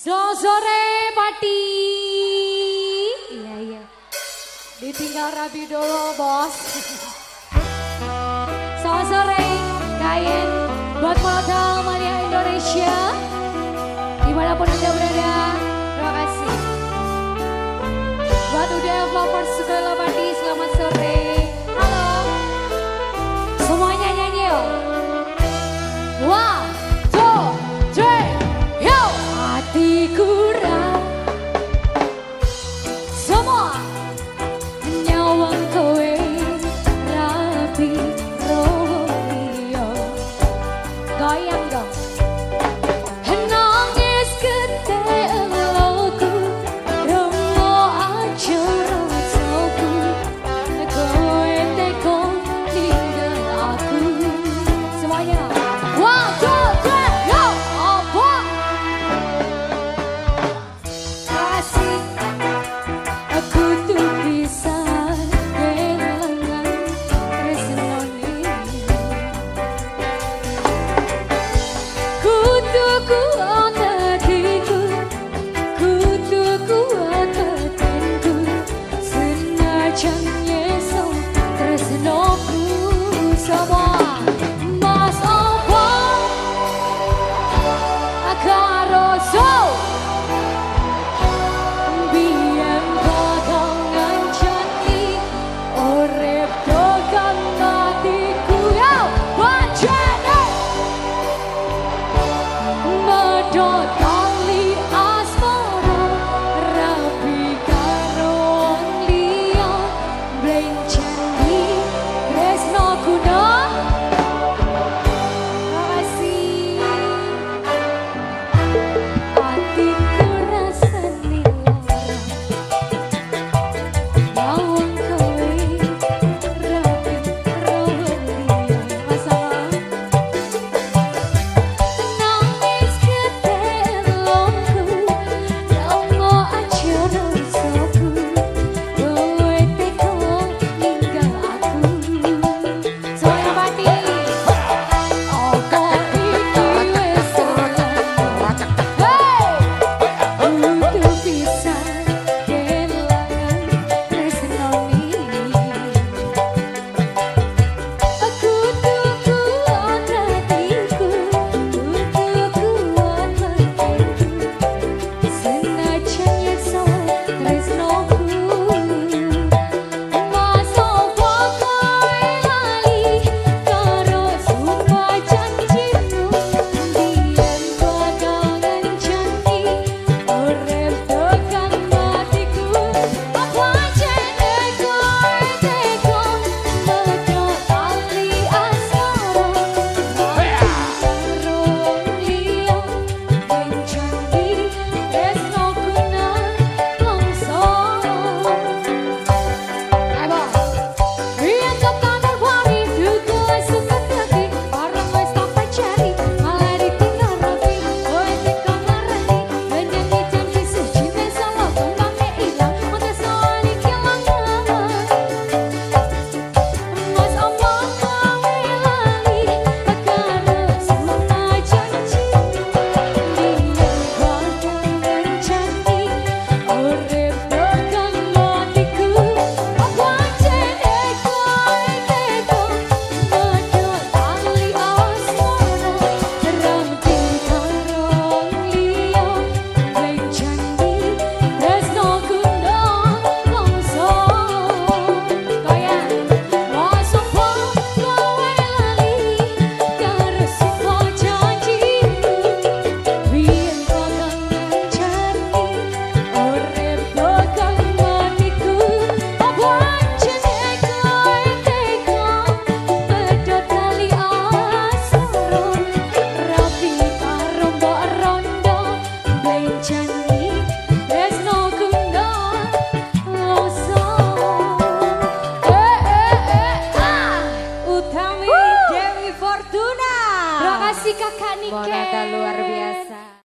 Selamat sore Pati. Iya iya. Ditinggal rabi dulu bos. Selamat sore Kain buat modal Mania Indonesia. Di mana pun anda berada, terima kasih. Buat udah 牵 Monata luar biasa.